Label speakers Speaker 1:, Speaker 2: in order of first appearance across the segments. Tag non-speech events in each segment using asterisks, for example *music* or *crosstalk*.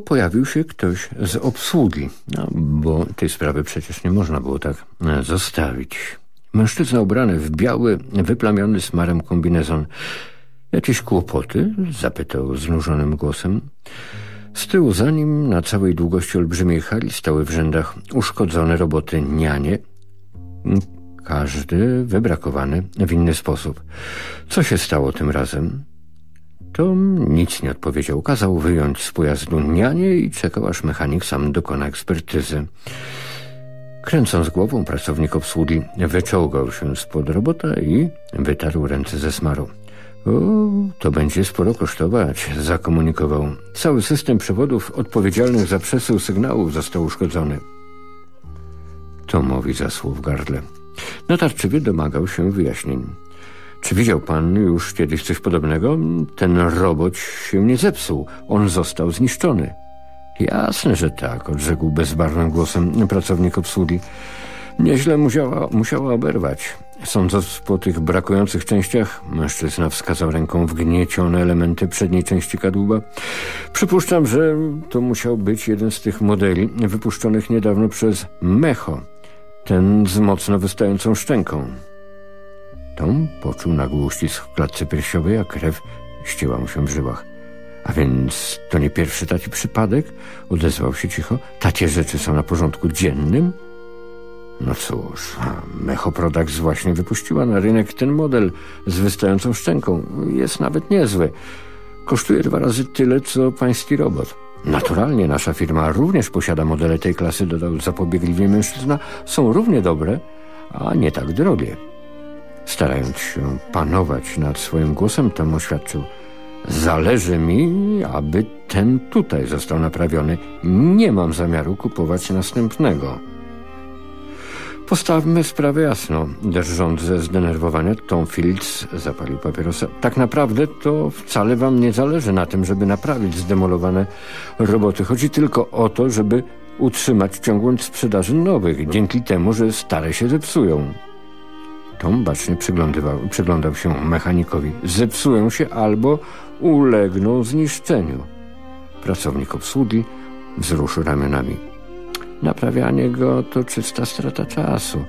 Speaker 1: pojawił się ktoś z obsługi, no, bo tej sprawy przecież nie można było tak e, zostawić. Mężczyzna ubrany w biały, wyplamiony smarem kombinezon. Jakieś kłopoty? zapytał znużonym głosem. Z tyłu za nim, na całej długości olbrzymiej hali, stały w rzędach uszkodzone roboty nianie, każdy wybrakowany w inny sposób. Co się stało tym razem? Tom nic nie odpowiedział. Kazał wyjąć z pojazdu nianie i czekał, aż mechanik sam dokona ekspertyzy. Kręcąc głową, pracownik obsługi wyczołgał się spod robota i wytarł ręce ze smaru. O, to będzie sporo kosztować, zakomunikował. Cały system przewodów odpowiedzialnych za przesył sygnałów został uszkodzony. Tomowi zasłał w gardle. Natarczywie domagał się wyjaśnień. Czy widział pan już kiedyś coś podobnego? Ten robot się nie zepsuł. On został zniszczony. Jasne, że tak, odrzekł bezbarwnym głosem pracownik obsługi. Nieźle musiała, musiała oberwać. Sądząc po tych brakujących częściach, mężczyzna wskazał ręką wgniecione elementy przedniej części kadłuba. Przypuszczam, że to musiał być jeden z tych modeli wypuszczonych niedawno przez Mecho, ten z mocno wystającą szczęką. Tom poczuł nagły uścisk w klatce piersiowej, a krew ścięła mu się w żyłach. A więc to nie pierwszy taki przypadek? Odezwał się cicho. Takie rzeczy są na porządku dziennym? No cóż, Mecho Products właśnie wypuściła na rynek ten model z wystającą szczęką. Jest nawet niezły. Kosztuje dwa razy tyle, co pański robot. Naturalnie nasza firma również posiada modele tej klasy, dodał zapobiegliwie mężczyzna. Są równie dobre, a nie tak drogie. Starając się panować nad swoim głosem, Tom oświadczył Zależy mi, aby ten tutaj został naprawiony. Nie mam zamiaru kupować następnego. Postawmy sprawę jasno. Drżąc ze zdenerwowania, Tom Fields zapalił papierosa. Tak naprawdę to wcale wam nie zależy na tym, żeby naprawić zdemolowane roboty. Chodzi tylko o to, żeby utrzymać ciągłość sprzedaży nowych, dzięki temu, że stare się zepsują. Tom bacznie przyglądał się mechanikowi. Zepsują się albo ulegną zniszczeniu. Pracownik obsługi wzruszył ramionami. Naprawianie go to czysta strata czasu,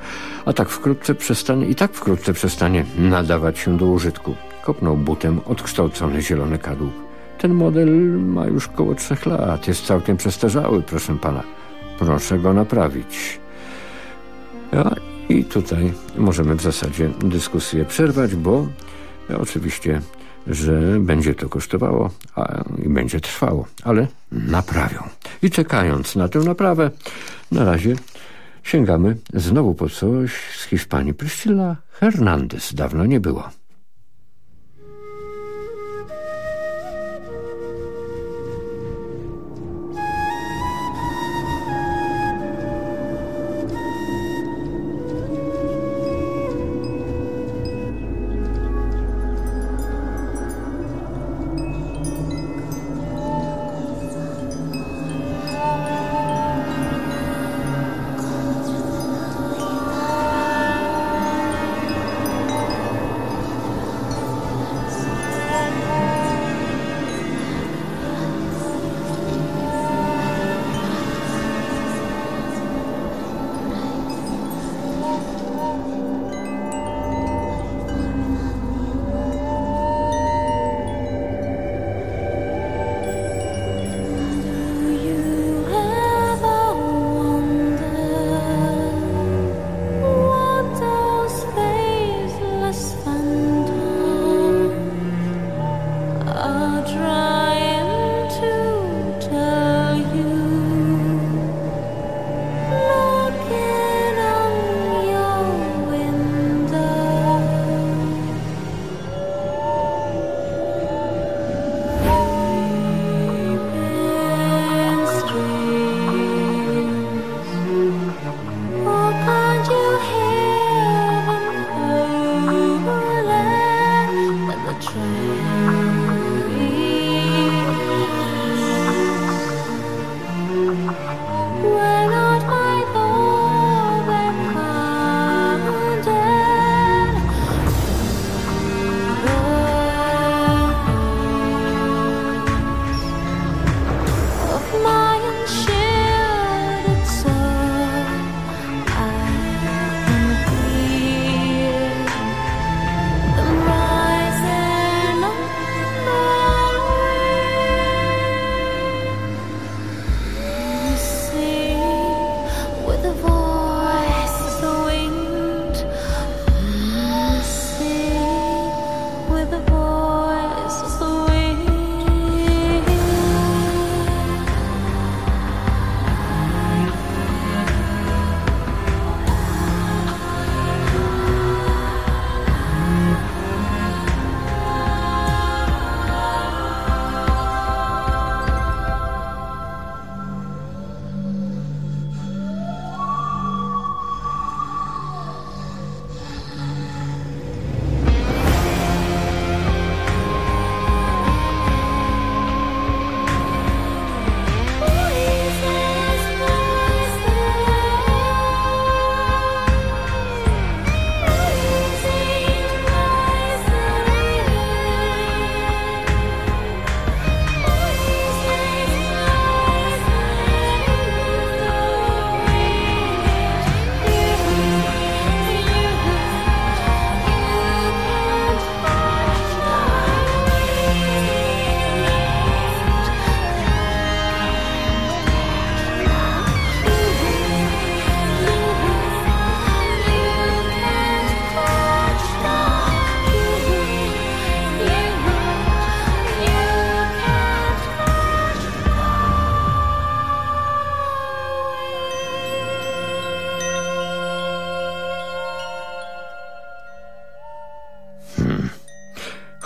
Speaker 1: a tak wkrótce przestanie, i tak wkrótce przestanie nadawać się do użytku. Kopnął butem odkształcony zielony kadłub. Ten model ma już koło trzech lat, jest całkiem przestarzały, proszę pana. Proszę go naprawić. I tutaj możemy w zasadzie dyskusję przerwać, bo oczywiście że będzie to kosztowało a, i będzie trwało, ale naprawią. I czekając na tę naprawę, na razie sięgamy znowu po coś z Hiszpanii. Priscilla Hernandez dawno nie było.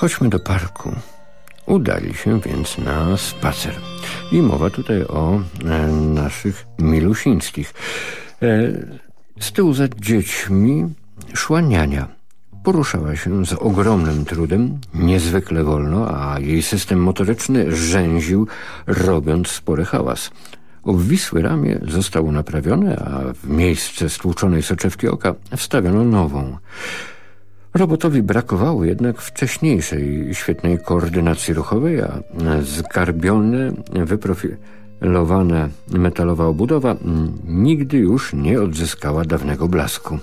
Speaker 1: Chodźmy do parku. Udali się więc na spacer. I mowa tutaj o e, naszych milusińskich. E, z tyłu za dziećmi szła niania. Poruszała się z ogromnym trudem, niezwykle wolno, a jej system motoryczny rzęził, robiąc spory hałas. Obwisłe ramię zostało naprawione, a w miejsce stłuczonej soczewki oka wstawiono nową. Robotowi brakowało jednak wcześniejszej świetnej koordynacji ruchowej, a zgarbione, wyprofilowana metalowa obudowa nigdy już nie odzyskała dawnego blasku.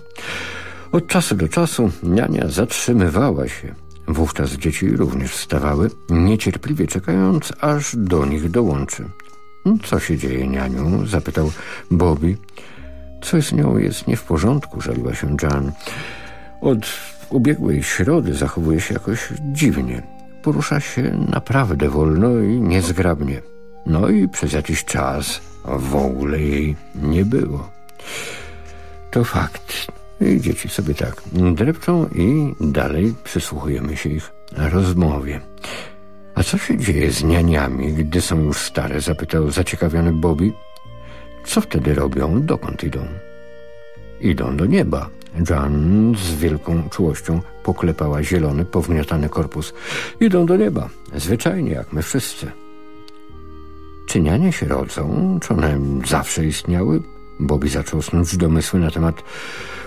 Speaker 1: Od czasu do czasu niania zatrzymywała się. Wówczas dzieci również wstawały, niecierpliwie czekając, aż do nich dołączy. Co się dzieje, nianiu? zapytał Bobby. Coś z nią jest nie w porządku, żaliła się Jan. Od ubiegłej środy zachowuje się jakoś dziwnie. Porusza się naprawdę wolno i niezgrabnie. No i przez jakiś czas w ogóle jej nie było. To fakt. I dzieci sobie tak drepczą i dalej przysłuchujemy się ich rozmowie. A co się dzieje z nianiami, gdy są już stare? Zapytał zaciekawiony Bobby. Co wtedy robią? Dokąd idą? Idą do nieba. Jan z wielką czułością poklepała zielony, powgniatany korpus. Idą do nieba, zwyczajnie jak my wszyscy. Czy nianie się rodzą? Czy one zawsze istniały? Bobby zaczął snuć domysły na temat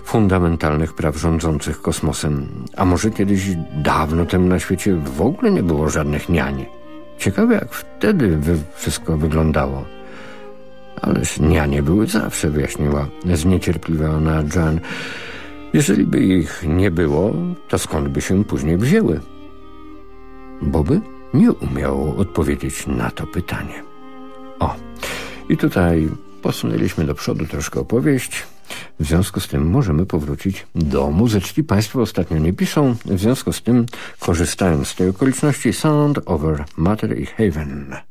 Speaker 1: fundamentalnych praw rządzących kosmosem. A może kiedyś dawno temu na świecie w ogóle nie było żadnych niani. Ciekawe, jak wtedy wszystko wyglądało. Ależ nianie były zawsze, wyjaśniła zniecierpliwiona Jan. Jeżeli by ich nie było, to skąd by się później wzięły? Boby nie umiał odpowiedzieć na to pytanie. O, i tutaj posunęliśmy do przodu troszkę opowieść. W związku z tym możemy powrócić do muzyczki. Państwo ostatnio nie piszą, w związku z tym korzystając z tej okoliczności Sound over Matter i Haven.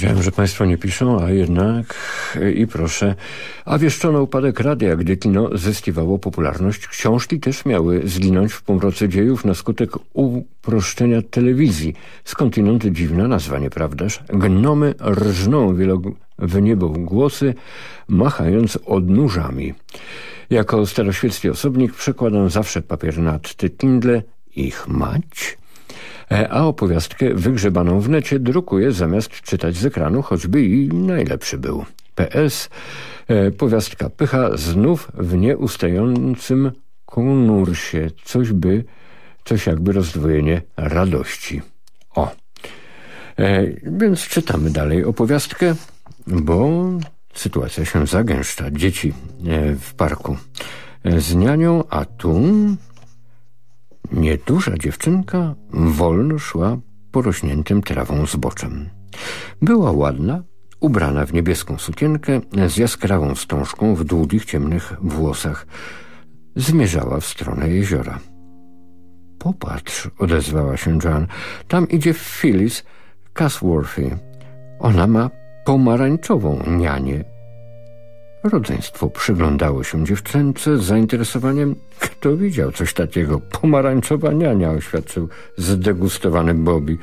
Speaker 1: Powiedziałem, że państwo nie piszą, a jednak i proszę. A wieszczono upadek radia, gdy kino zyskiwało popularność. Książki też miały zginąć w pomroce dziejów na skutek uproszczenia telewizji. Skądinąd dziwna nazwa, nieprawdaż? Gnomy rżną w niebo głosy, machając odnóżami. Jako staroświecki osobnik przekładam zawsze papier nad te Kindle, ich mać, a opowiastkę wygrzebaną w necie drukuje zamiast czytać z ekranu, choćby i najlepszy był. PS. E, powiastka pycha znów w nieustającym konursie. Coś by, coś jakby rozdwojenie radości. O. E, więc czytamy dalej opowiastkę, bo sytuacja się zagęszcza. Dzieci e, w parku e, z nianią, a tu Nieduża dziewczynka wolno szła porośniętym trawą zboczem. Była ładna, ubrana w niebieską sukienkę z jaskrawą wstążką w długich, ciemnych włosach. Zmierzała w stronę jeziora. Popatrz, odezwała się Joan. Tam idzie Phyllis Casworthy. Ona ma pomarańczową nianię. Rodzeństwo przyglądało się dziewczęce z zainteresowaniem. Kto widział coś takiego? Pomarańczowa niania, oświadczył zdegustowany Bobby.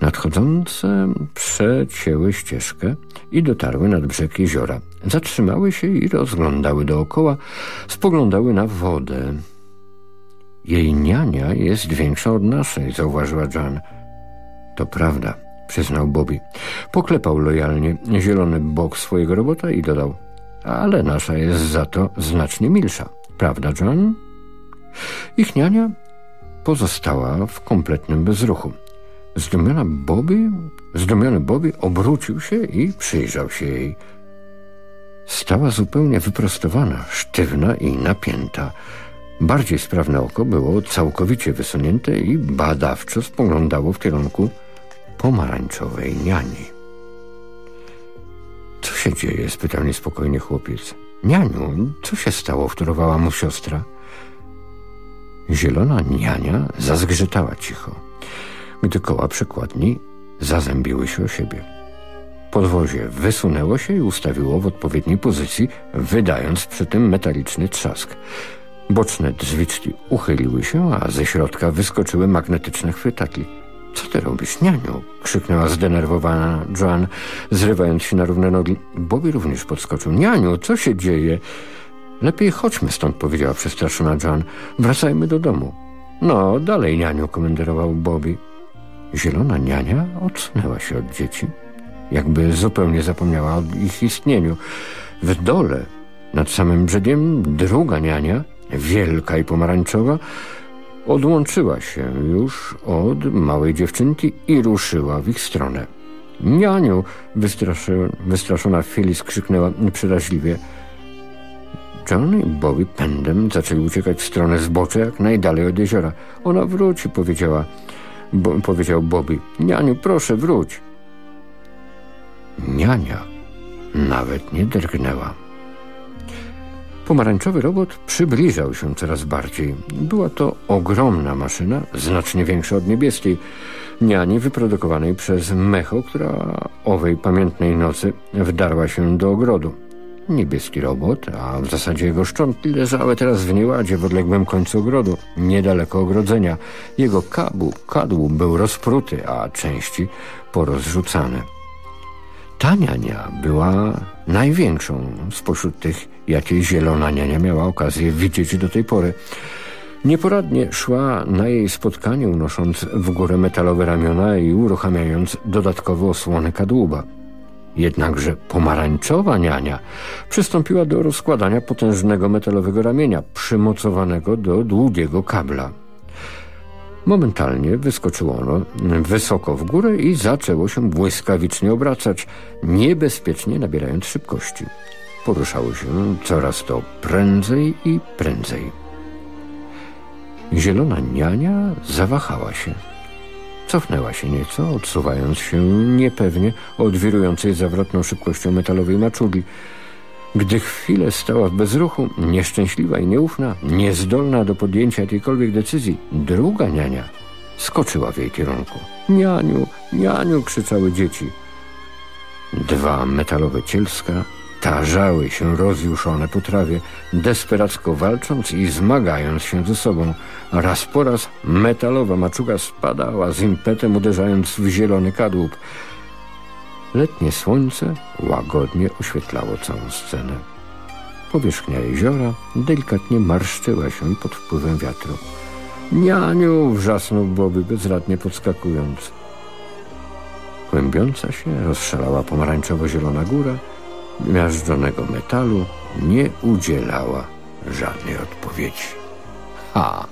Speaker 1: Nadchodzące przecięły ścieżkę i dotarły nad brzeg jeziora. Zatrzymały się i rozglądały dookoła, spoglądały na wodę. Jej niania jest większa od naszej, zauważyła Jan. To prawda, przyznał Bobby. Poklepał lojalnie zielony bok swojego robota i dodał ale nasza jest za to znacznie milsza. Prawda, John? Ich niania pozostała w kompletnym bezruchu. Zdumiona Bobby, zdumiony Bobby obrócił się i przyjrzał się jej. Stała zupełnie wyprostowana, sztywna i napięta. Bardziej sprawne oko było całkowicie wysunięte i badawczo spoglądało w kierunku pomarańczowej niani. Co się dzieje? spytał niespokojnie chłopiec. Nianiu, co się stało? wtórowała mu siostra. Zielona niania zazgrzytała cicho, gdy koła przekładni zazębiły się o siebie. Podwozie wysunęło się i ustawiło w odpowiedniej pozycji, wydając przy tym metaliczny trzask. Boczne drzwiczki uchyliły się, a ze środka wyskoczyły magnetyczne chwytaki. Co ty robisz, nianiu? krzyknęła zdenerwowana Joan, zrywając się na równe nogi. Bobby również podskoczył. Nianiu, co się dzieje? Lepiej chodźmy stąd, powiedziała przestraszona Joan. Wracajmy do domu. No, dalej, nianiu, komenderował Bobby. Zielona niania odsunęła się od dzieci, jakby zupełnie zapomniała o ich istnieniu. W dole, nad samym brzegiem, druga niania, wielka i pomarańczowa, Odłączyła się już od małej dziewczynki i ruszyła w ich stronę. Nianiu! Wystraszona Phyllis krzyknęła przeraźliwie. John i Bobby pędem zaczęli uciekać w stronę zbocza jak najdalej od jeziora. Ona wróci, powiedziała, bo, powiedział Bobby. Nianiu, proszę, wróć. Niania nawet nie drgnęła. Pomarańczowy robot przybliżał się coraz bardziej. Była to ogromna maszyna, znacznie większa od niebieskiej, niani wyprodukowanej przez Mecho, która owej pamiętnej nocy wdarła się do ogrodu. Niebieski robot, a w zasadzie jego szczątki leżały teraz w nieładzie w odległym końcu ogrodu, niedaleko ogrodzenia. Jego kadłub, kadłub był rozpruty, a części porozrzucane. Ta niania była największą spośród tych, jakiej zielona niania miała okazję widzieć do tej pory. Nieporadnie szła na jej spotkanie, unosząc w górę metalowe ramiona i uruchamiając dodatkowe osłony kadłuba. Jednakże pomarańczowa niania przystąpiła do rozkładania potężnego metalowego ramienia przymocowanego do długiego kabla. Momentalnie wyskoczyło ono wysoko w górę i zaczęło się błyskawicznie obracać, niebezpiecznie nabierając szybkości. Poruszało się coraz to prędzej i prędzej. Zielona niania zawahała się. Cofnęła się nieco, odsuwając się niepewnie od wirującej zawrotną szybkością metalowej maczugi. Gdy chwilę stała w bezruchu, nieszczęśliwa i nieufna, niezdolna do podjęcia jakiejkolwiek decyzji, druga niania skoczyła w jej kierunku. Nianiu, nianiu, krzyczały dzieci. Dwa metalowe cielska tarzały się rozjuszone po trawie, desperacko walcząc i zmagając się ze sobą. Raz po raz metalowa maczuga spadała z impetem, uderzając w zielony kadłub. Letnie słońce łagodnie oświetlało całą scenę. Powierzchnia jeziora delikatnie marszczyła się pod wpływem wiatru. Nianiu! wrzasnął Bobby bezradnie podskakując. Kłębiąca się rozszalała pomarańczowo-zielona góra miażdżonego metalu nie udzielała żadnej odpowiedzi. Ha!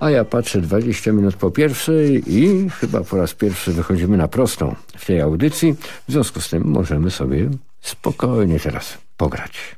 Speaker 1: A ja patrzę 20 minut po pierwszej i chyba po raz pierwszy wychodzimy na prostą w tej audycji. W związku z tym możemy sobie spokojnie teraz pograć.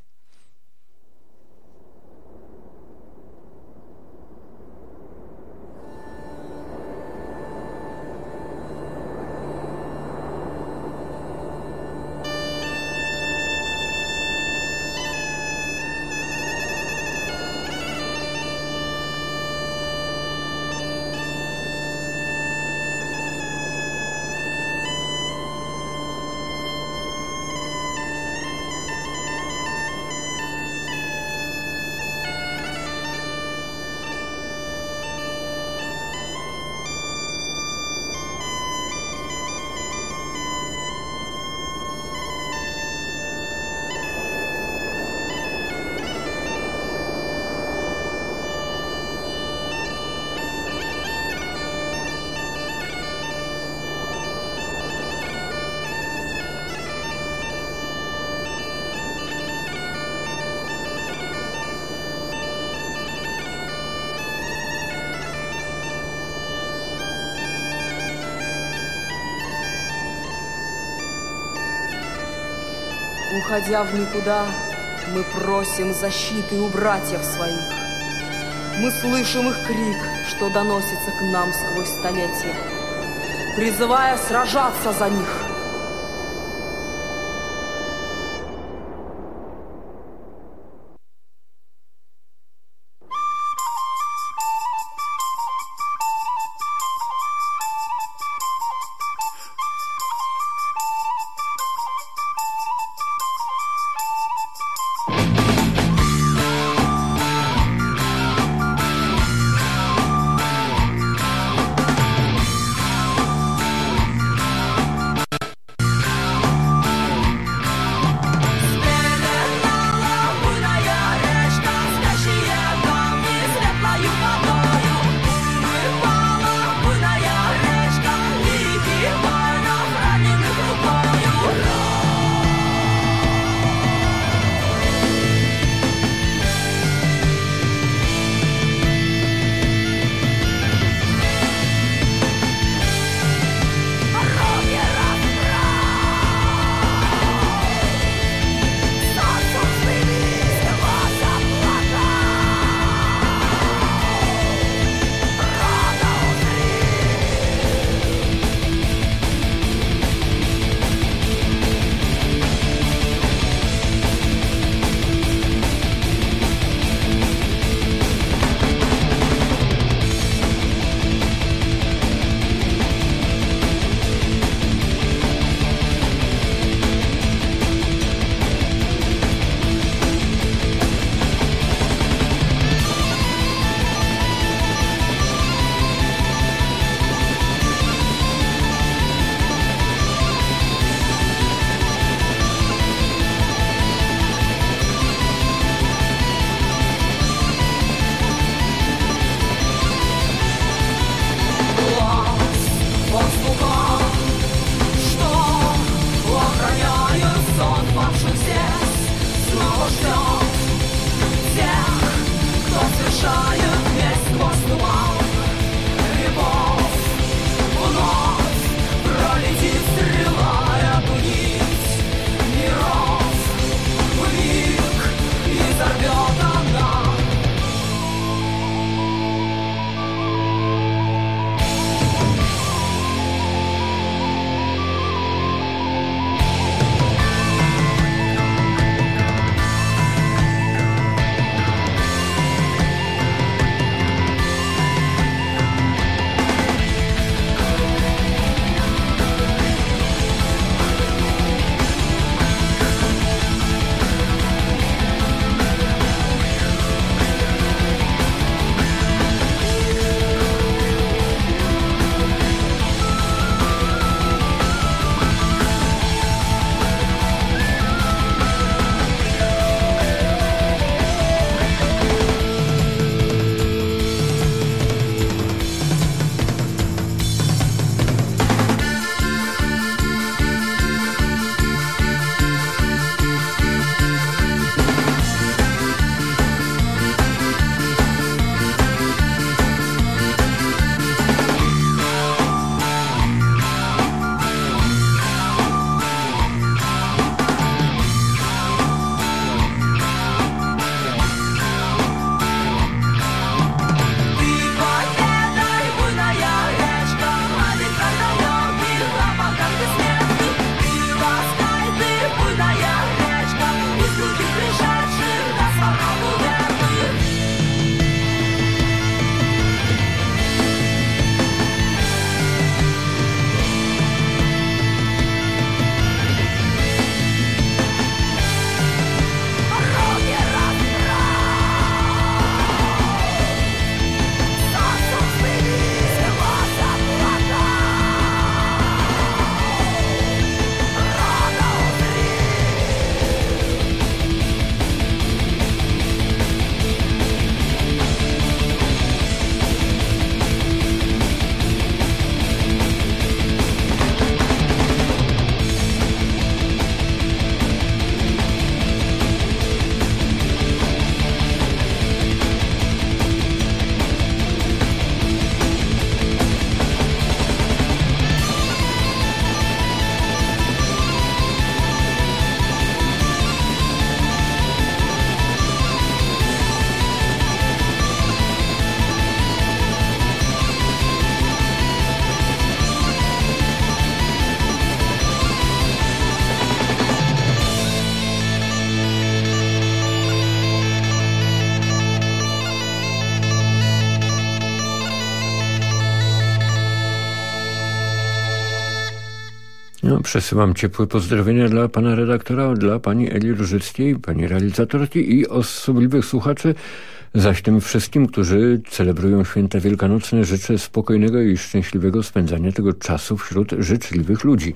Speaker 2: Уходя в никуда, мы просим защиты у братьев своих. Мы слышим их крик, что доносится к нам сквозь столетия, призывая сражаться за них.
Speaker 1: Przesyłam ciepłe pozdrowienia dla pana redaktora, dla pani Eli Różyckiej, pani realizatorki i osobliwych słuchaczy. Zaś tym wszystkim, którzy celebrują święta wielkanocne, życzę spokojnego i szczęśliwego spędzania tego czasu wśród życzliwych ludzi.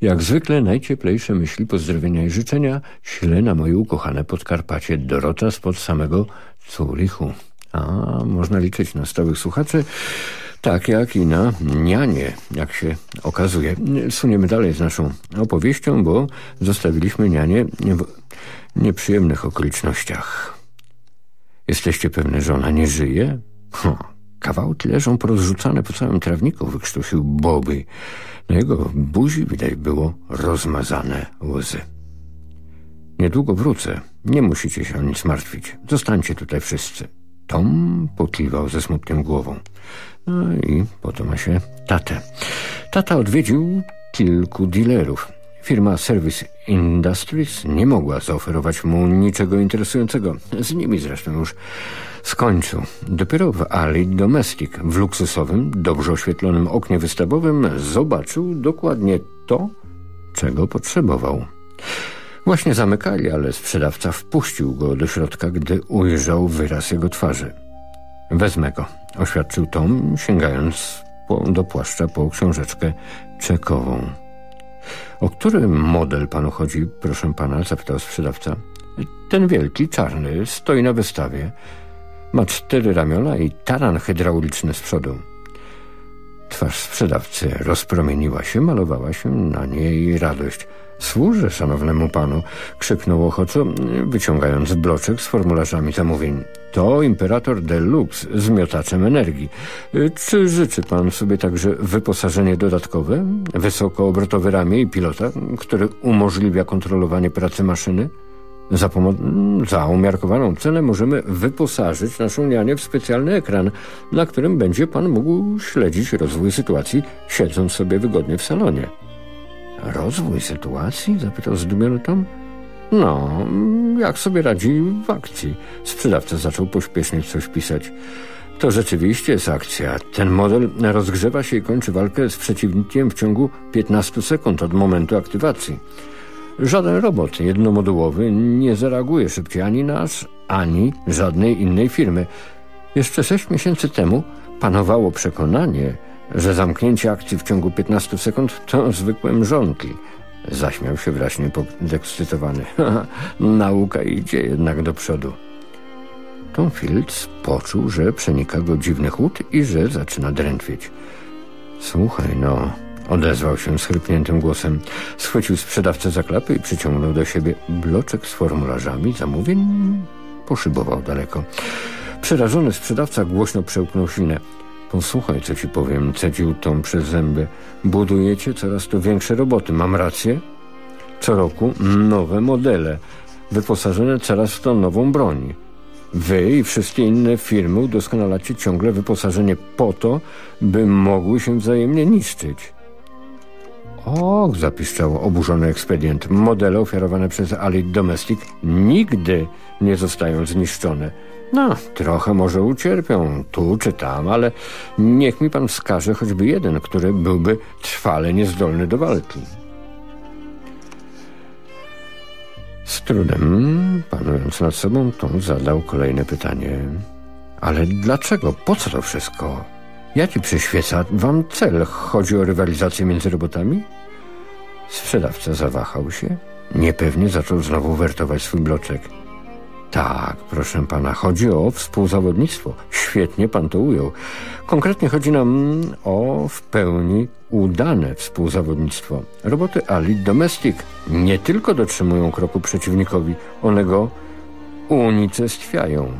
Speaker 1: Jak zwykle najcieplejsze myśli, pozdrowienia i życzenia ślę na moje ukochane Podkarpacie Dorota spod samego Zurichu. A, można liczyć na stałych słuchaczy. Tak jak i na nianie, jak się okazuje. Suniemy dalej z naszą opowieścią, bo zostawiliśmy nianie w nieprzyjemnych okolicznościach. Jesteście pewne, że ona nie żyje? Hm. Kawałki leżą porozrzucane po całym trawniku, wykształcił Boby. Na jego buzi widać było rozmazane łzy. Niedługo wrócę. Nie musicie się o nic martwić. Zostańcie tutaj wszyscy. Tom pokiwał ze smutnym głową. No i potem ma się tatę. Tata odwiedził kilku dealerów. Firma Service Industries nie mogła zaoferować mu niczego interesującego. Z nimi zresztą już skończył. Dopiero w Ali Domestic, w luksusowym, dobrze oświetlonym oknie wystawowym, zobaczył dokładnie to, czego potrzebował. Właśnie zamykali, ale sprzedawca wpuścił go do środka, gdy ujrzał wyraz jego twarzy. Wezmę go, oświadczył Tom, sięgając po, do płaszcza po książeczkę czekową. O który model panu chodzi, proszę pana? zapytał sprzedawca. Ten wielki, czarny, stoi na wystawie. Ma cztery ramiona i taran hydrauliczny z przodu. Twarz sprzedawcy rozpromieniła się, malowała się na niej radość. Służę szanownemu panu, krzyknął ochoczo, wyciągając bloczek z formularzami zamówień. To imperator deluxe z miotaczem energii. Czy życzy pan sobie także wyposażenie dodatkowe, wysokoobrotowe ramię i pilota, który umożliwia kontrolowanie pracy maszyny? Za, za umiarkowaną cenę możemy wyposażyć naszą nianię w specjalny ekran, na którym będzie pan mógł śledzić rozwój sytuacji, siedząc sobie wygodnie w salonie. Rozwój sytuacji? zapytał zdumiony Tom. No, jak sobie radzi w akcji? Sprzedawca zaczął pośpiesznie coś pisać. To rzeczywiście jest akcja. Ten model rozgrzewa się i kończy walkę z przeciwnikiem w ciągu 15 sekund od momentu aktywacji. Żaden robot jednomodułowy nie zareaguje szybciej ani nasz, ani żadnej innej firmy. Jeszcze sześć miesięcy temu panowało przekonanie, że zamknięcie akcji w ciągu 15 sekund to zwykłe mrzonki. Zaśmiał się wraźnie podekscytowany. *laughs* Nauka idzie jednak do przodu. Tom Fields poczuł, że przenika go dziwny chłód i że zaczyna drętwieć. Słuchaj, no, odezwał się schrypniętym głosem. Schwycił sprzedawcę za klapy i przyciągnął do siebie bloczek z formularzami zamówień. Poszybował daleko. Przerażony sprzedawca głośno przełknął ślinę. Posłuchaj, co ci powiem, cedził Tom przez zęby. Budujecie coraz to większe roboty, mam rację? Co roku nowe modele, wyposażone coraz to nową broń. Wy i wszystkie inne firmy udoskonalacie ciągle wyposażenie po to, by mogły się wzajemnie niszczyć. Och, zapiszczał oburzony ekspedient. Modele ofiarowane przez Allied Domestic nigdy nie zostają zniszczone. No, trochę może ucierpią, tu czy tam, ale niech mi pan wskaże choćby jeden, który byłby trwale niezdolny do walki. Z trudem, panując nad sobą, Tom zadał kolejne pytanie. Ale dlaczego? Po co to wszystko? Jaki przyświeca wam cel? Chodzi o rywalizację między robotami? Sprzedawca zawahał się. Niepewnie zaczął znowu wertować swój bloczek. Tak, proszę pana, chodzi o współzawodnictwo. Świetnie pan to ujął. Konkretnie chodzi nam o w pełni udane współzawodnictwo. Roboty Ali Domestic nie tylko dotrzymują kroku przeciwnikowi, one go unicestwiają.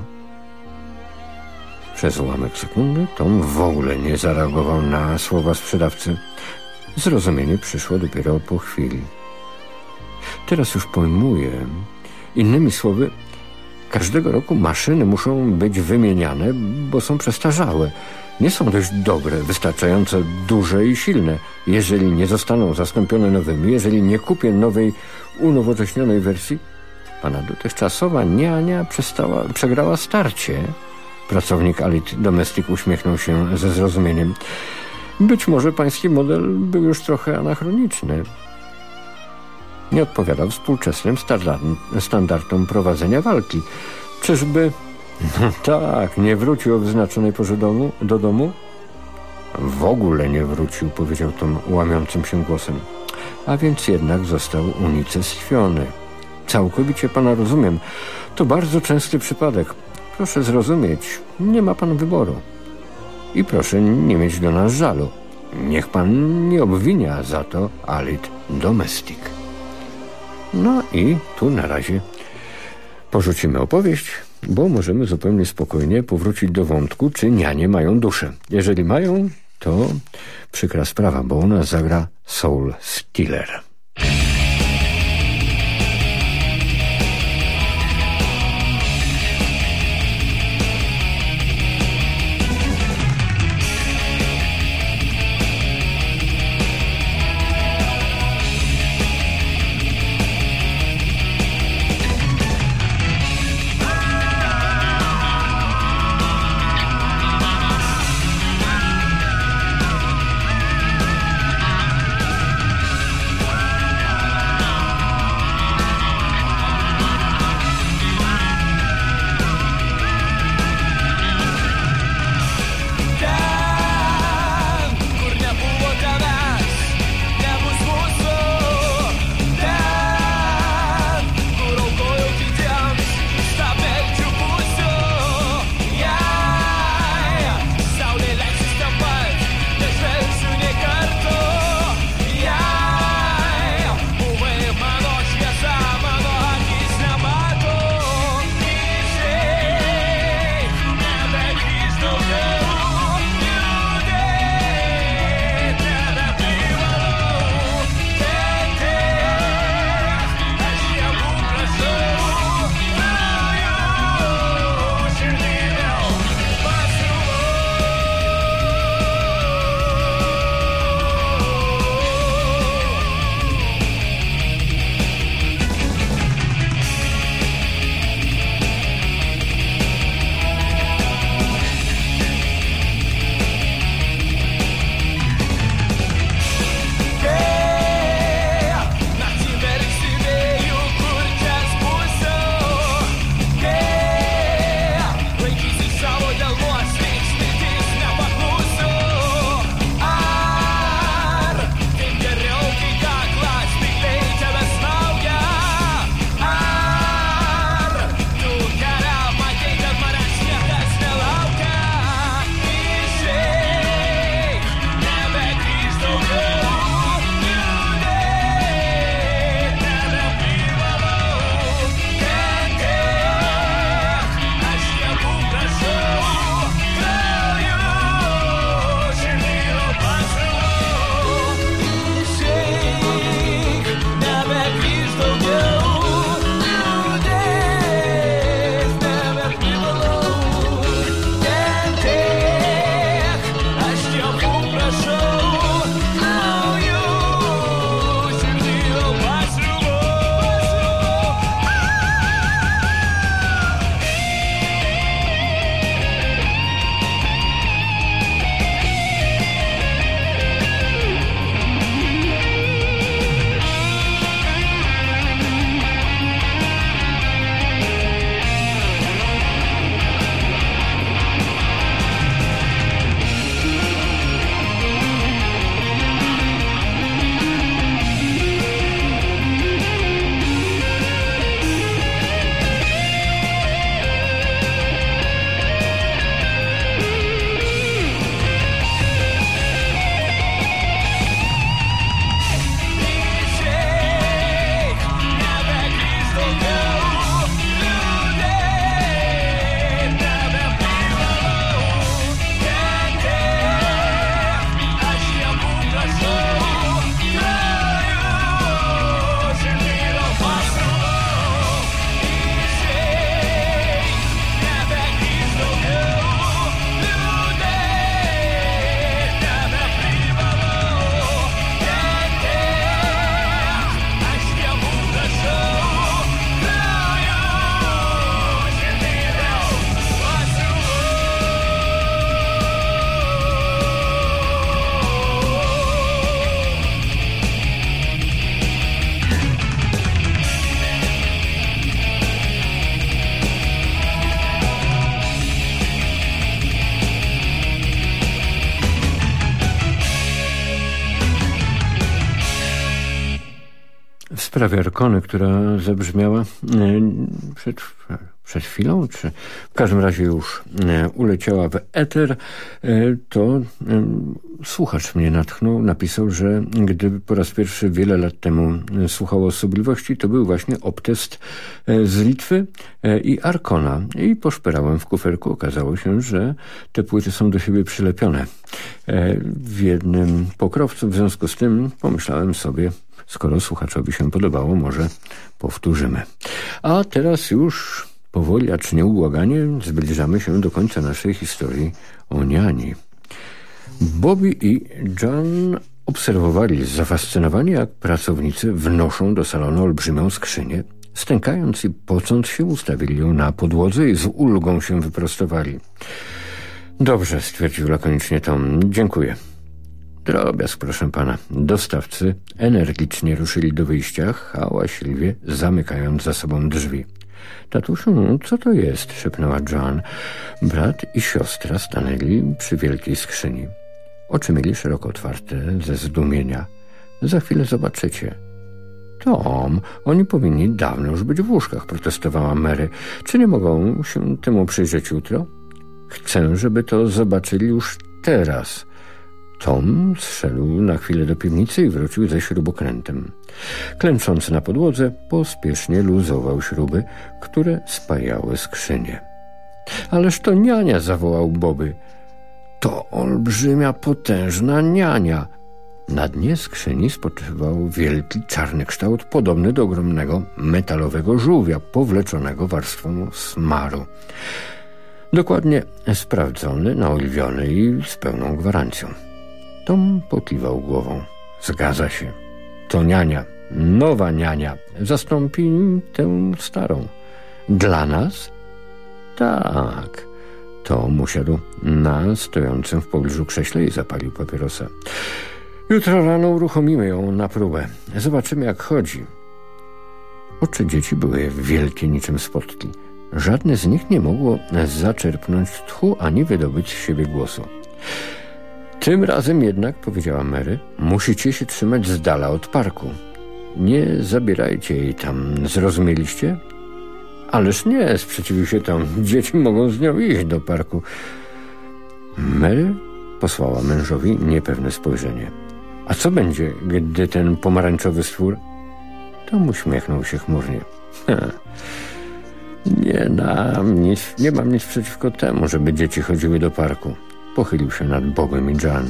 Speaker 1: Przez ułamek sekundy Tom w ogóle nie zareagował na słowa sprzedawcy. Zrozumienie przyszło dopiero po chwili. Teraz już pojmuję. Innymi słowy, Każdego roku maszyny muszą być wymieniane, bo są przestarzałe. Nie są dość dobre, wystarczająco duże i silne. Jeżeli nie zostaną zastąpione nowymi, jeżeli nie kupię nowej, unowocześnionej wersji, pana dotychczasowa niania przestała, przegrała starcie. Pracownik Alit Domestic uśmiechnął się ze zrozumieniem. Być może pański model był już trochę anachroniczny. Nie odpowiadał współczesnym standardom prowadzenia walki. Czyżby... No tak, nie wrócił o wyznaczonej porze domu, do domu? W ogóle nie wrócił, powiedział tą łamiącym się głosem. A więc jednak został unicestwiony. Całkowicie pana rozumiem. To bardzo częsty przypadek. Proszę zrozumieć, nie ma pan wyboru. I proszę nie mieć do nas żalu. Niech pan nie obwinia za to Alit Domestic. No i tu na razie porzucimy opowieść, bo możemy zupełnie spokojnie powrócić do wątku, czy nianie mają duszę. Jeżeli mają, to przykra sprawa, bo u nas zagra Soul Stealer. Sprawie Arkony, która zabrzmiała e, przed, przed chwilą, czy w każdym razie już e, uleciała w eter, e, to słuchacz mnie natchnął, napisał, że gdy po raz pierwszy wiele lat temu słuchał osobliwości, to był właśnie obtest z Litwy i Arkona. I poszperałem w kuferku. Okazało się, że te płyty są do siebie przylepione w jednym pokrowcu. W związku z tym pomyślałem sobie, Skoro słuchaczowi się podobało, może powtórzymy. A teraz już powoli, acz nieubłaganie zbliżamy się do końca naszej historii o niani. Bobby i John obserwowali zafascynowani, jak pracownicy wnoszą do salonu olbrzymią skrzynię. Stękając i pocąc się, ustawili ją na podłodze i z ulgą się wyprostowali. Dobrze, stwierdził lakonicznie Tom. Dziękuję. Drobiazg, proszę pana. Dostawcy energicznie ruszyli do wyjścia, hałaśliwie zamykając za sobą drzwi. Tatusiu, co to jest? szepnęła John. Brat i siostra stanęli przy wielkiej skrzyni. Oczy mieli szeroko otwarte ze zdumienia. Za chwilę zobaczycie. Tom, oni powinni dawno już być w łóżkach, protestowała Mary. Czy nie mogą się temu przyjrzeć jutro? Chcę, żeby to zobaczyli już teraz. Tom zszedł na chwilę do piwnicy i wrócił ze śrubokrętem. Klęcząc na podłodze, pospiesznie luzował śruby, które spajały skrzynię. Ależ to niania, zawołał Boby. To olbrzymia, potężna niania. Na dnie skrzyni spoczywał wielki czarny kształt, podobny do ogromnego metalowego żółwia, powleczonego warstwą smaru. Dokładnie sprawdzony, naoliwiony i z pełną gwarancją. Tom pokiwał głową. Zgadza się. To niania, nowa niania, zastąpi tę starą. Dla nas? Tak. Tom usiadł na stojącym w pobliżu krześle i zapalił papierosa. Jutro rano uruchomimy ją na próbę. Zobaczymy, jak chodzi. Oczy dzieci były wielkie niczym spotki. Żadne z nich nie mogło zaczerpnąć tchu ani wydobyć z siebie głosu. Tym razem jednak, powiedziała Mary, musicie się trzymać z dala od parku. Nie zabierajcie jej tam, zrozumieliście? Ależ nie, sprzeciwił się Tom. *laughs* Dzieci mogą z nią iść do parku. Mary posłała mężowi niepewne spojrzenie. A co będzie, gdy ten pomarańczowy stwór? Tom uśmiechnął się chmurnie. Nie, nam nic, nie mam nic przeciwko temu, żeby dzieci chodziły do parku. Pochylił się nad Bobem i Jan.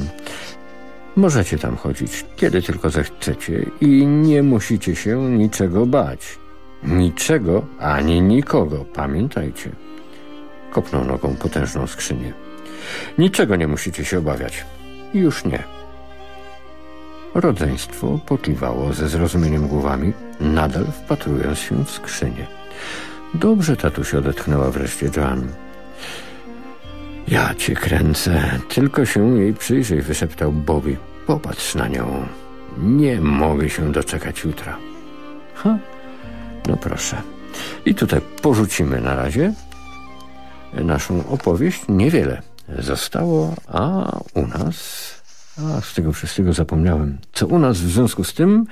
Speaker 1: Możecie tam chodzić, kiedy tylko zechcecie i nie musicie się niczego bać. Niczego ani nikogo, pamiętajcie. Kopnął nogą potężną skrzynię. Niczego nie musicie się obawiać. Już nie. Rodzeństwo pokiwało ze zrozumieniem głowami, nadal wpatrując się w skrzynię. Dobrze, tatuś odetchnęła wreszcie Jan. Ja cię kręcę. Tylko się jej przyjrzyj, wyszeptał Bobby. Popatrz na nią. Nie mogę się doczekać jutra. Ha? No proszę. I tutaj porzucimy na razie naszą opowieść. Niewiele zostało, a u nas... A, z tego wszystkiego zapomniałem. Co u nas w związku z tym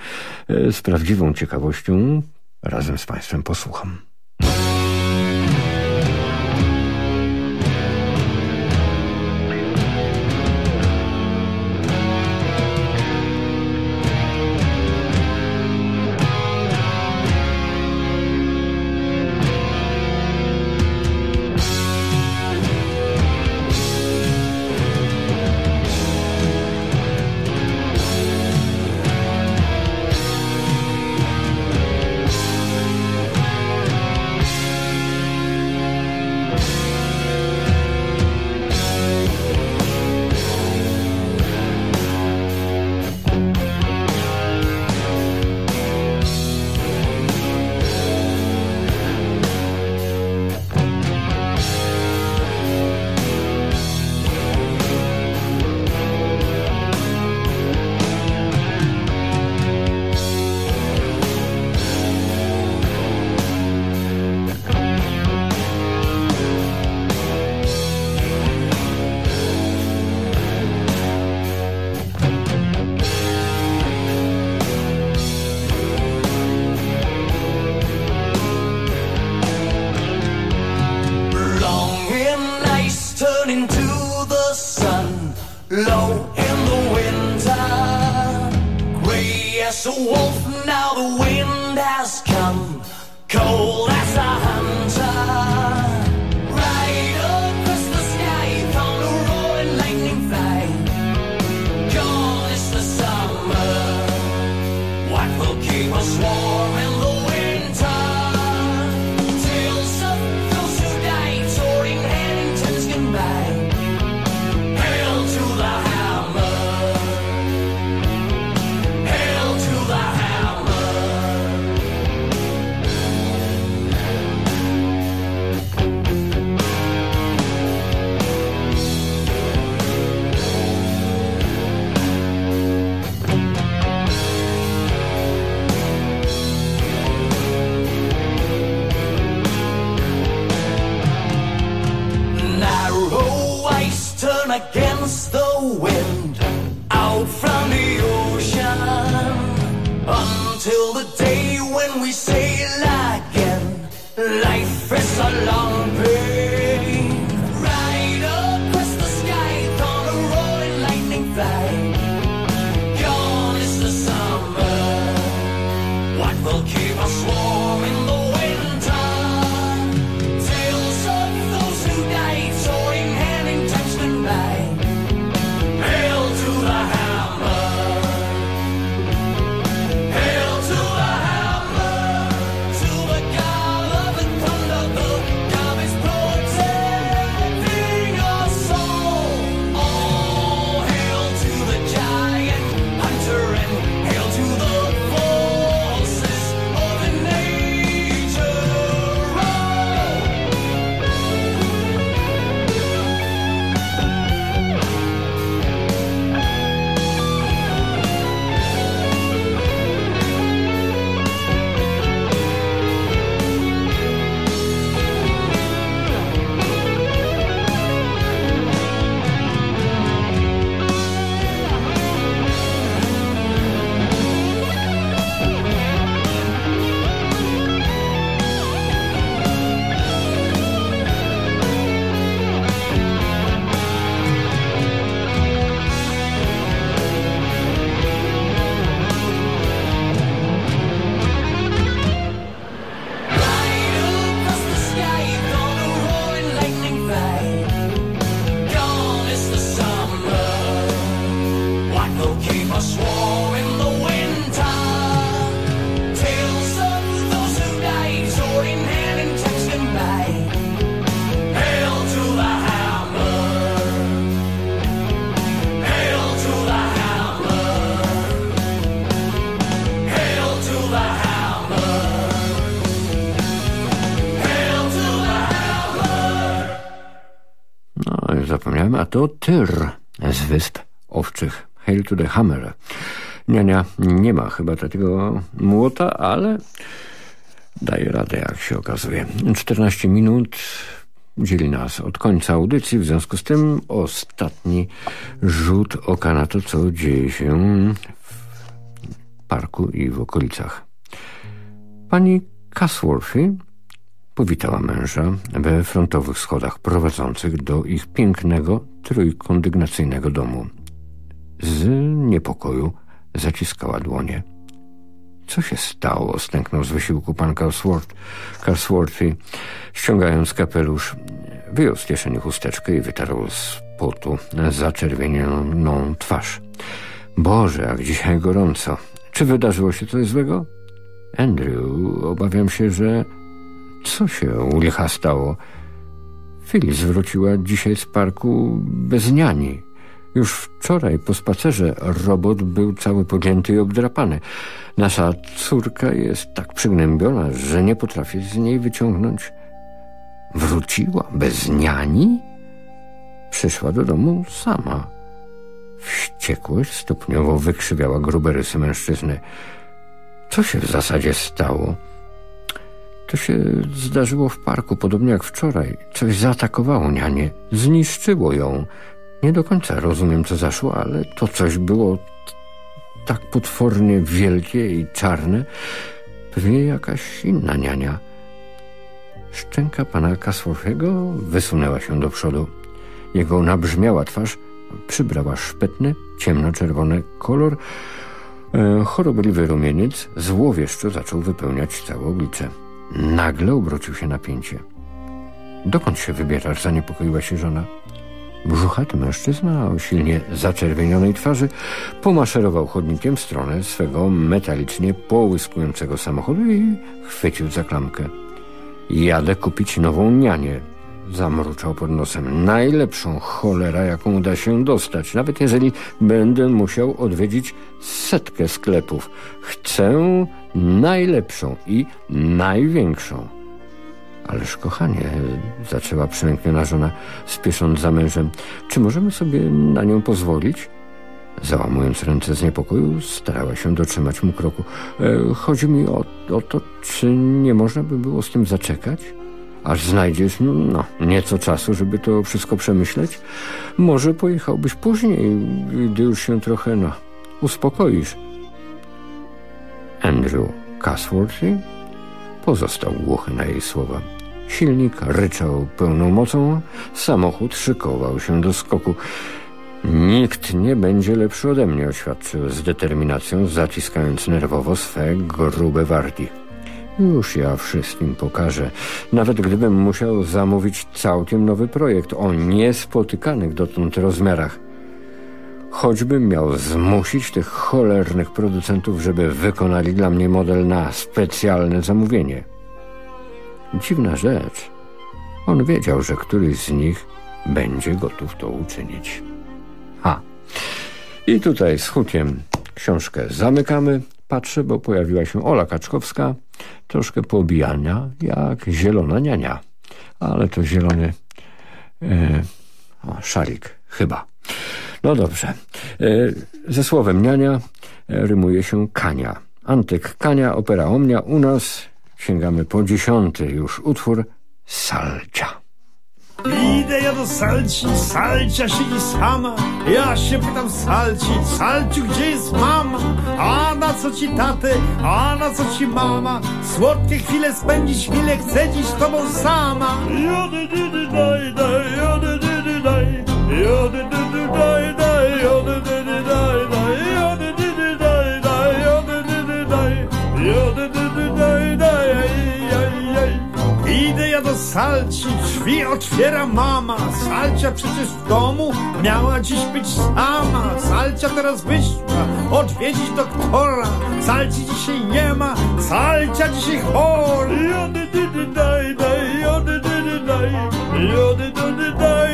Speaker 1: e, z prawdziwą ciekawością razem z Państwem posłucham.
Speaker 3: To
Speaker 1: Tyr z Wysp Owczych. Hail to the Hammer. Niania nie ma chyba takiego młota, ale daje radę, jak się okazuje. 14 minut dzieli nas od końca audycji, w związku z tym ostatni rzut oka na to, co dzieje się w parku i w okolicach. Pani Casworthy powitała męża we frontowych schodach prowadzących do ich pięknego, trójkondygnacyjnego domu. Z niepokoju zaciskała dłonie. Co się stało? stęknął z wysiłku pan Carsworth, Carsworthy, ściągając kapelusz. Wyjął z kieszeni chusteczkę i wytarł z potu zaczerwienioną twarz. Boże, jak dzisiaj gorąco. Czy wydarzyło się coś złego? Andrew, obawiam się, że... Co się u licha stało? Phyllis wróciła dzisiaj z parku bez niani. Już wczoraj po spacerze robot był cały pogięty i obdrapany. Nasza córka jest tak przygnębiona, że nie potrafię z niej wyciągnąć. Wróciła bez niani? Przyszła do domu sama. Wściekłość stopniowo wykrzywiała grube rysy mężczyzny. Co się w zasadzie stało? To się zdarzyło w parku, podobnie jak wczoraj. Coś zaatakowało nianię, zniszczyło ją. Nie do końca rozumiem, co zaszło, ale to coś było tak potwornie wielkie i czarne. Pewnie jakaś inna niania. Szczęka pana Kasłowego wysunęła się do przodu. Jego nabrzmiała twarz przybrała szpetny, ciemnoczerwony kolor, E, chorobliwy rumieniec złowieszczo zaczął wypełniać całe oblicze. Nagle obrócił się napięcie. Dokąd się wybierasz? zaniepokoiła się żona. Brzuchaty mężczyzna o silnie zaczerwienionej twarzy pomaszerował chodnikiem w stronę swego metalicznie połyskującego samochodu i chwycił za klamkę. Jadę kupić nową nianię, zamruczał pod nosem. Najlepszą cholera, jaką uda się dostać, nawet jeżeli będę musiał odwiedzić setkę sklepów. Chcę najlepszą i największą. Ależ kochanie, zaczęła przemękniona żona, spiesząc za mężem, czy możemy sobie na nią pozwolić? Załamując ręce z niepokoju, starała się dotrzymać mu kroku. E, chodzi mi o, o to, czy nie można by było z tym zaczekać? Aż znajdziesz, no, nieco czasu, żeby to wszystko przemyśleć? Może pojechałbyś później, gdy już się trochę, no, uspokoisz. Andrew Casworthy pozostał głuchy na jej słowa. Silnik ryczał pełną mocą, samochód szykował się do skoku. Nikt nie będzie lepszy ode mnie, oświadczył z determinacją, zaciskając nerwowo swe grube wargi. Już ja wszystkim pokażę, nawet gdybym musiał zamówić całkiem nowy projekt o niespotykanych dotąd rozmiarach. Choćbym miał zmusić tych cholernych producentów, żeby wykonali dla mnie model na specjalne zamówienie. Dziwna rzecz. On wiedział, że któryś z nich będzie gotów to uczynić. A. I tutaj z hukiem książkę zamykamy. Patrzę, bo pojawiła się Ola Kaczkowska. Troszkę poobijania, jak zielona niania. Ale to zielony e, o, szalik, chyba. No dobrze. E, ze słowem niania e, rymuje się kania. Antyk kania, opera omnia. U nas sięgamy po dziesiąty już utwór Salcia.
Speaker 4: Idę ja do Salci, Salcia siedzi sama Ja się pytam Salci, Salciu gdzie jest mama? A na co ci tatę, a na co ci mama? Słodkie chwile spędzić, chwilę chcę dziś tobą sama Jody dydy daj daj, jody dydy daj Jody dydy daj Idę ja do Salci, drzwi otwiera mama Salcia przecież w domu miała dziś być sama Salcia teraz wyszła odwiedzić doktora Salci dzisiaj nie ma, Salcia dzisiaj chora Jody daj daj, jody daj daj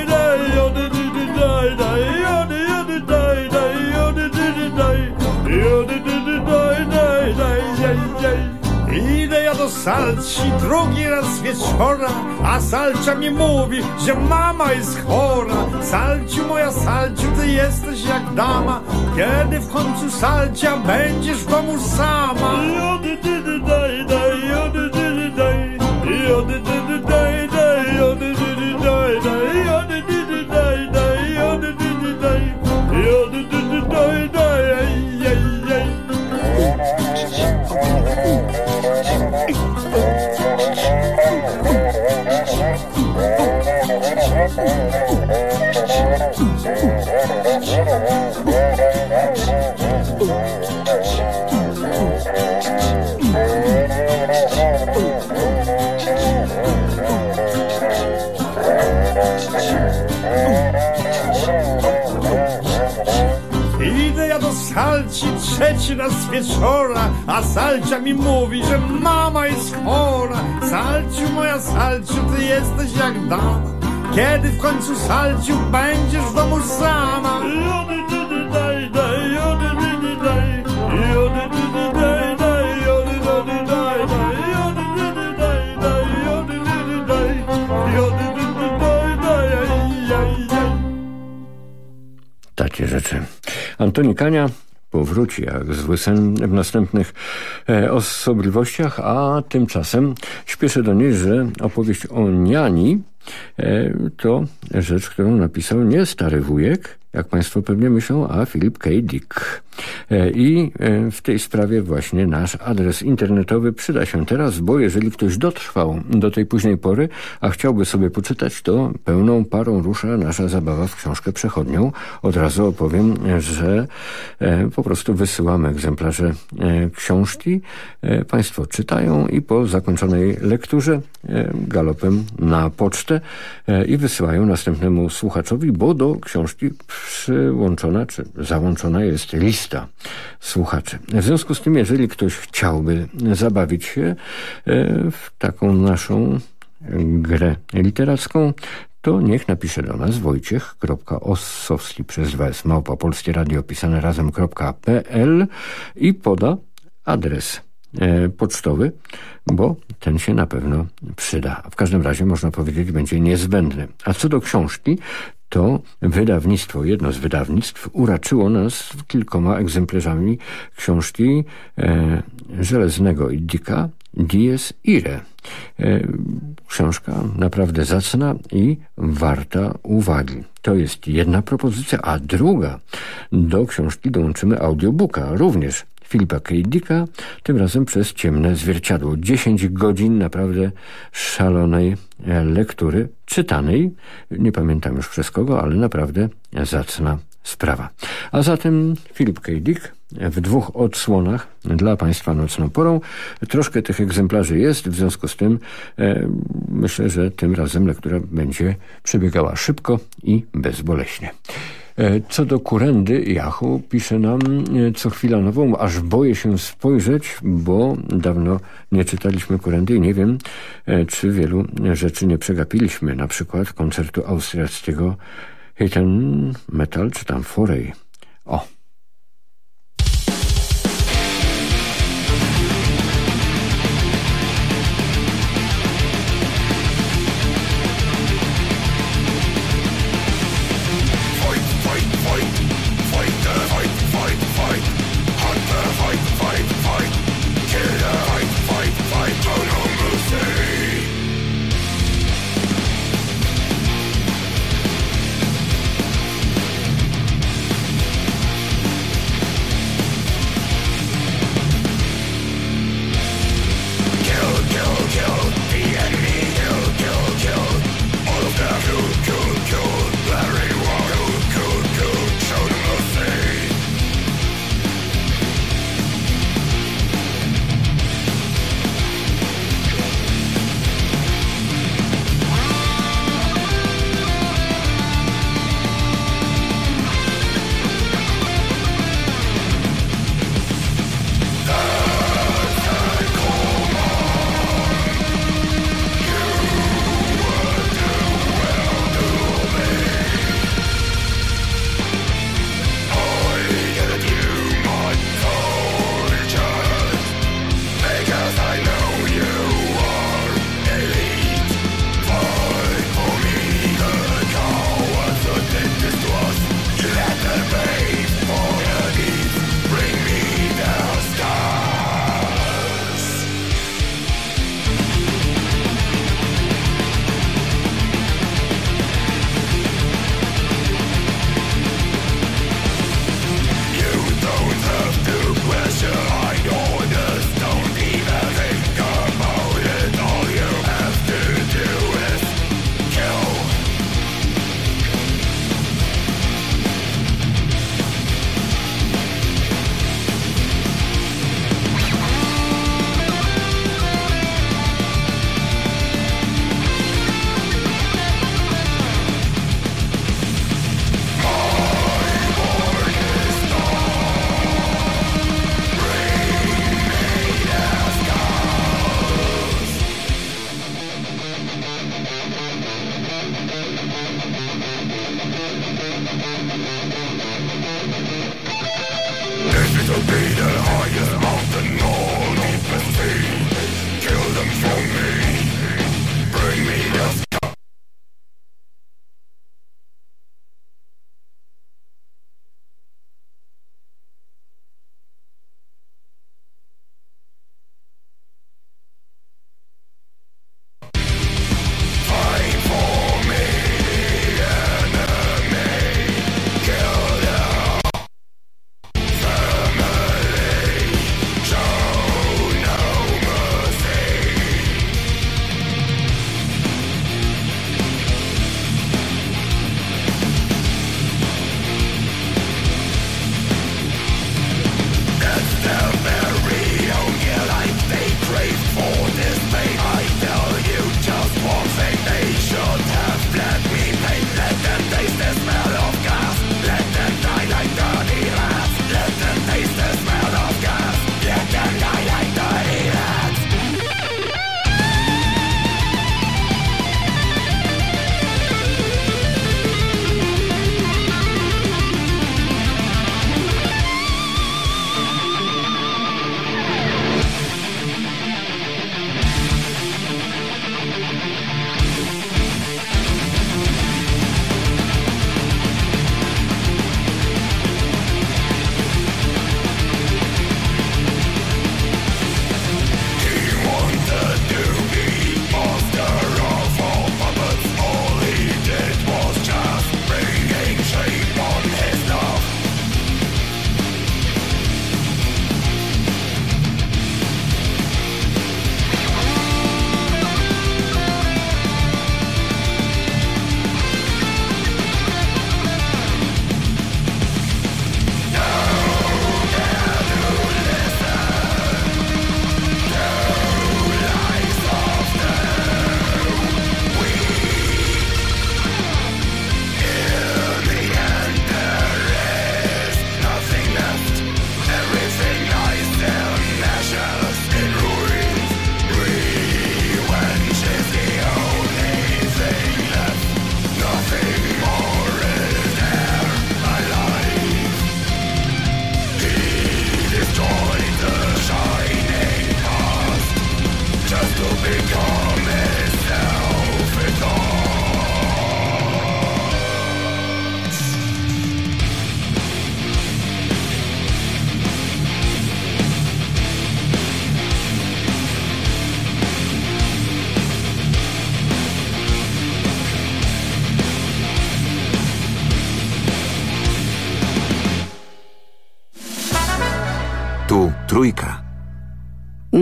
Speaker 4: daj, daj daj Idę ja do Salci drugi raz wieczora, a Salcia mi mówi, że mama jest chora. Salciu, moja Salciu, ty jesteś jak dama, kiedy w końcu Salcia będziesz w domu sama? Jody, dydy, trzeci raz wieczora, a Salcia mi mówi, że mama jest chora. Salciu, moja Salciu, ty jesteś jak dama. Kiedy w końcu Salciu będziesz w domu sama?
Speaker 1: Takie rzeczy. Antoni Kania powróci jak sen w następnych e, osobliwościach, a tymczasem śpieszę donieść, że opowieść o niani e, to rzecz, którą napisał nie stary wujek, jak państwo pewnie myślą, a Philip K. Dick. E, I e, w tej sprawie właśnie nasz adres internetowy przyda się teraz, bo jeżeli ktoś dotrwał do tej późnej pory, a chciałby sobie poczytać, to pełną parą rusza nasza zabawa w książkę przechodnią. Od razu opowiem, że po prostu wysyłamy egzemplarze książki. Państwo czytają i po zakończonej lekturze galopem na pocztę i wysyłają następnemu słuchaczowi, bo do książki przyłączona czy załączona jest lista słuchaczy. W związku z tym, jeżeli ktoś chciałby zabawić się e, w taką naszą grę literacką, to niech napisze do nas wojciech.ossowski przez 2s małpa polskie radio pisane razem.pl i poda adres e, pocztowy, bo ten się na pewno przyda. W każdym razie można powiedzieć będzie niezbędny. A co do książki, to wydawnictwo, jedno z wydawnictw, uraczyło nas kilkoma egzemplarzami książki e, Żeleznego Iddika Dies Ire. E, książka naprawdę zacna i warta uwagi. To jest jedna propozycja, a druga, do książki dołączymy audiobooka, również Filipa K. Dicka, tym razem przez ciemne zwierciadło. 10 godzin naprawdę szalonej e, lektury, czytanej, nie pamiętam już przez kogo, ale naprawdę zacna sprawa. A zatem Filip K. Dick w dwóch odsłonach dla Państwa nocną porą. Troszkę tych egzemplarzy jest, w związku z tym e, myślę, że tym razem lektura będzie przebiegała szybko i bezboleśnie. E, co do kurendy, Yahoo pisze nam e, co chwila nową, aż boję się spojrzeć, bo dawno nie czytaliśmy kurendy i nie wiem, e, czy wielu rzeczy nie przegapiliśmy. Na przykład koncertu austriackiego Hitten Metal, czy tam Foray. O,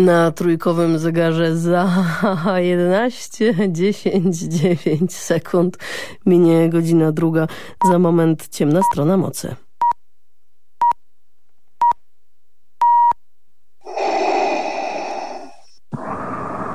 Speaker 5: Na trójkowym zegarze za 11, 10, 9 sekund minie godzina druga. Za moment ciemna strona mocy.